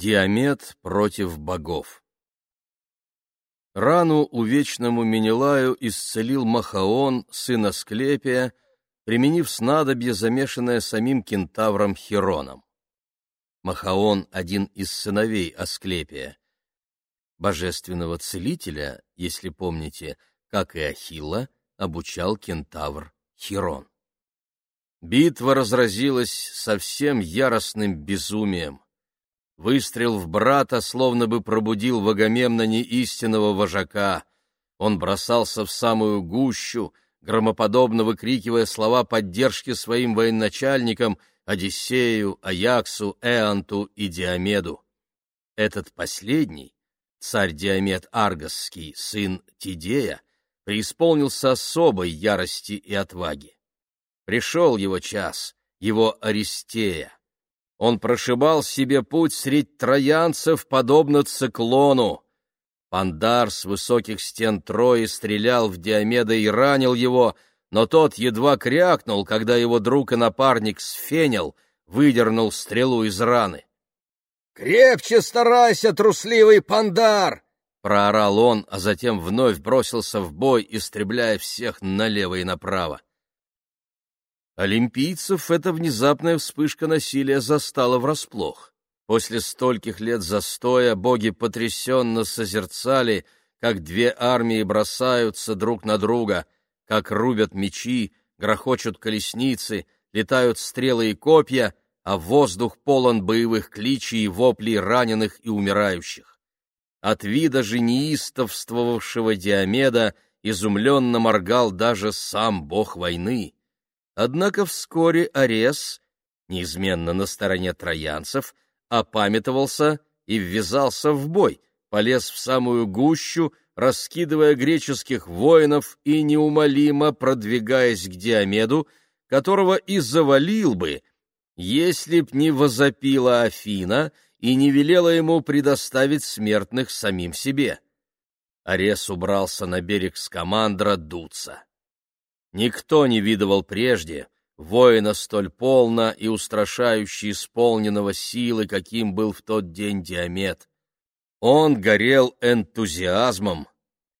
Диамет против богов Рану увечному Менелаю исцелил Махаон, сын Асклепия, применив снадобье, замешанное самим кентавром Хироном. Махаон — один из сыновей Асклепия. Божественного целителя, если помните, как и Ахилла, обучал кентавр Хирон. Битва разразилась совсем яростным безумием. Выстрел в брата словно бы пробудил в Агамемноне истинного вожака. Он бросался в самую гущу, громоподобно выкрикивая слова поддержки своим военачальникам Одиссею, Аяксу, Эанту и Диомеду. Этот последний, царь Диомед Аргосский, сын Тидея, преисполнился особой ярости и отваги. Пришел его час, его Аристея. Он прошибал себе путь средь троянцев, подобно циклону. Пандар с высоких стен Трои стрелял в Диомеда и ранил его, но тот едва крякнул, когда его друг и напарник Сфенел выдернул стрелу из раны. «Крепче старайся, трусливый Пандар!» — проорал он, а затем вновь бросился в бой, истребляя всех налево и направо. Олимпийцев эта внезапная вспышка насилия застала врасплох. После стольких лет застоя боги потрясенно созерцали, как две армии бросаются друг на друга, как рубят мечи, грохочут колесницы, летают стрелы и копья, а воздух полон боевых кличей и воплей раненых и умирающих. От вида же неистовствовавшего Диомеда изумленно моргал даже сам бог войны. Однако вскоре Арес, неизменно на стороне троянцев, опамятовался и ввязался в бой, полез в самую гущу, раскидывая греческих воинов и неумолимо продвигаясь к Диомеду, которого и завалил бы, если б не возопила Афина и не велела ему предоставить смертных самим себе. Арес убрался на берег Скамандра дуться. Никто не видывал прежде воина столь полно и устрашающе исполненного силы, каким был в тот день Диамет. Он горел энтузиазмом,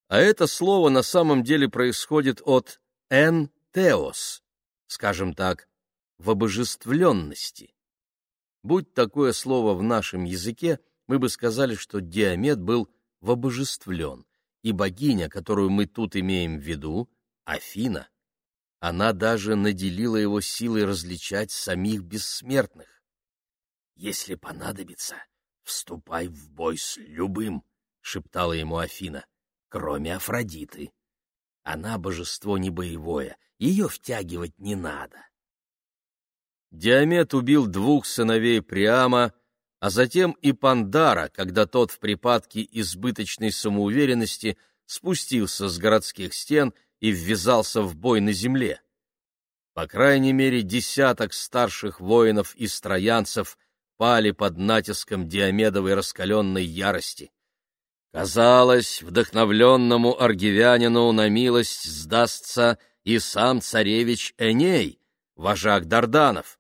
а это слово на самом деле происходит от «эн теос», скажем так, в обожествленности. Будь такое слово в нашем языке, мы бы сказали, что Диамет был вобожествлен, и богиня, которую мы тут имеем в виду, Афина, она даже наделила его силой различать самих бессмертных. «Если понадобится, вступай в бой с любым», — шептала ему Афина, — «кроме Афродиты. Она божество не боевое, ее втягивать не надо». Диамет убил двух сыновей Приама, а затем и Пандара, когда тот в припадке избыточной самоуверенности спустился с городских стен — ввязался в бой на земле. По крайней мере, десяток старших воинов и троянцев пали под натиском Диомедовой раскаленной ярости. Казалось, вдохновленному аргивянину на милость сдастся и сам царевич Эней, вожак Дарданов.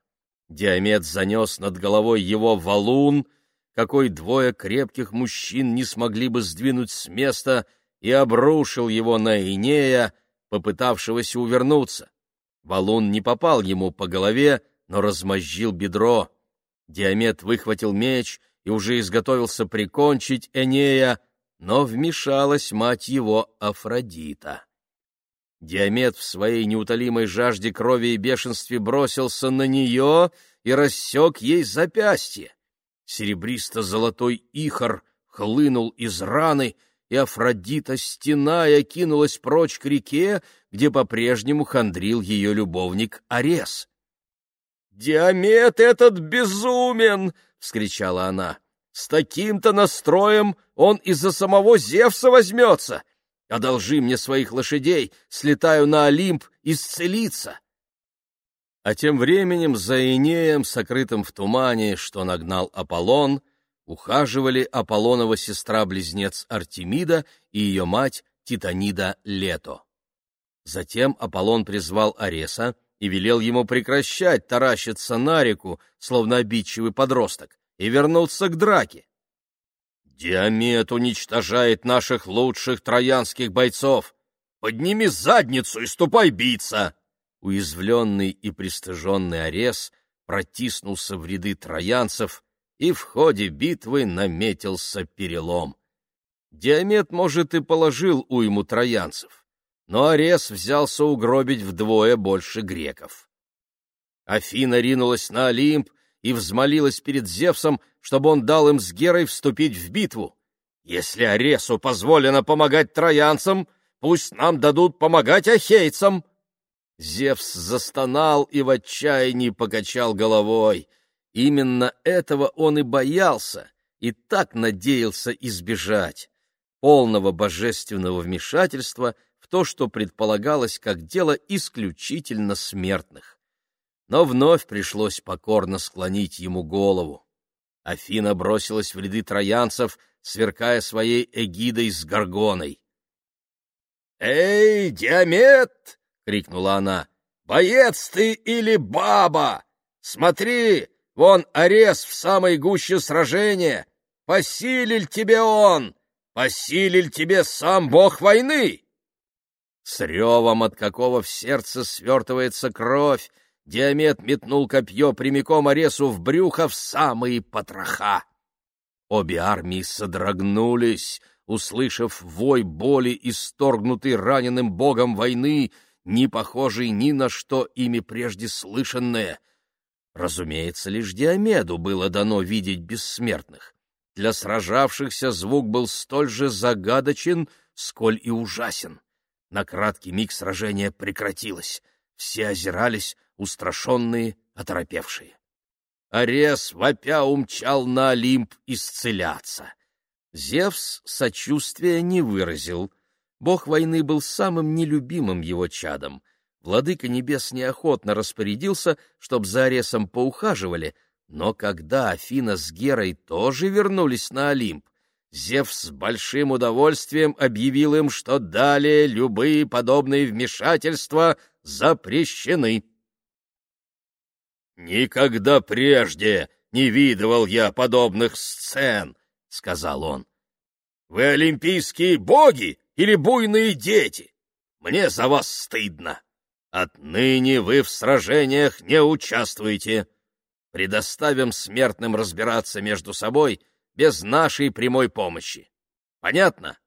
Диомед занес над головой его валун, какой двое крепких мужчин не смогли бы сдвинуть с места, и обрушил его на Инея, попытавшегося увернуться. Валун не попал ему по голове, но размозжил бедро. Диамет выхватил меч и уже изготовился прикончить Энея, но вмешалась мать его Афродита. Диамет в своей неутолимой жажде крови и бешенстве бросился на нее и рассек ей запястье. Серебристо-золотой ихор хлынул из раны — и Афродита, стеная, кинулась прочь к реке, где по-прежнему хандрил ее любовник Арес. «Диамет этот безумен!» — вскричала она. «С таким-то настроем он из-за самого Зевса возьмется! Одолжи мне своих лошадей, слетаю на Олимп исцелиться!» А тем временем за Инеем, сокрытым в тумане, что нагнал Аполлон, ухаживали Аполлонова сестра-близнец Артемида и ее мать Титанида Лето. Затем Аполлон призвал Ареса и велел ему прекращать таращиться на реку, словно обидчивый подросток, и вернуться к драке. Диамет уничтожает наших лучших троянских бойцов. Подними задницу и ступай биться!» Уязвленный и пристыженный Арес протиснулся в ряды троянцев, и в ходе битвы наметился перелом. Диамет, может, и положил уйму троянцев, но Арес взялся угробить вдвое больше греков. Афина ринулась на Олимп и взмолилась перед Зевсом, чтобы он дал им с Герой вступить в битву. «Если Аресу позволено помогать троянцам, пусть нам дадут помогать ахейцам!» Зевс застонал и в отчаянии покачал головой. Именно этого он и боялся, и так надеялся избежать полного божественного вмешательства в то, что предполагалось как дело исключительно смертных. Но вновь пришлось покорно склонить ему голову. Афина бросилась в ряды троянцев, сверкая своей эгидой с горгоной. «Эй, Диамет!» — крикнула она. «Боец ты или баба? Смотри, вон Арес в самой гуще сражения! Посилил тебе он! Посилил тебе сам бог войны!» С ревом, от какого в сердце свертывается кровь, Диамет метнул копье прямиком Аресу в брюхо в самые потроха. Обе армии содрогнулись, услышав вой боли, исторгнутый раненым богом войны, не похожий ни на что ими прежде слышанное. Разумеется, лишь Диомеду было дано видеть бессмертных. Для сражавшихся звук был столь же загадочен, сколь и ужасен. На краткий миг сражение прекратилось. Все озирались, устрашенные, оторопевшие. Арес вопя умчал на Олимп исцеляться. Зевс сочувствия не выразил. Бог войны был самым нелюбимым его чадом. Владыка небес неохотно распорядился, чтоб за Аресом поухаживали, но когда Афина с Герой тоже вернулись на Олимп, Зевс с большим удовольствием объявил им, что далее любые подобные вмешательства запрещены. «Никогда прежде не видывал я подобных сцен», — сказал он. «Вы олимпийские боги или буйные дети? Мне за вас стыдно. Отныне вы в сражениях не участвуете. Предоставим смертным разбираться между собой без нашей прямой помощи. Понятно?»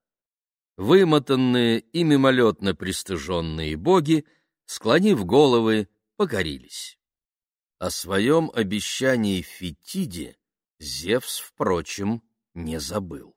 Вымотанные и мимолетно пристыженные боги, склонив головы, покорились. О своем обещании Фетиде Зевс, впрочем, не забыл.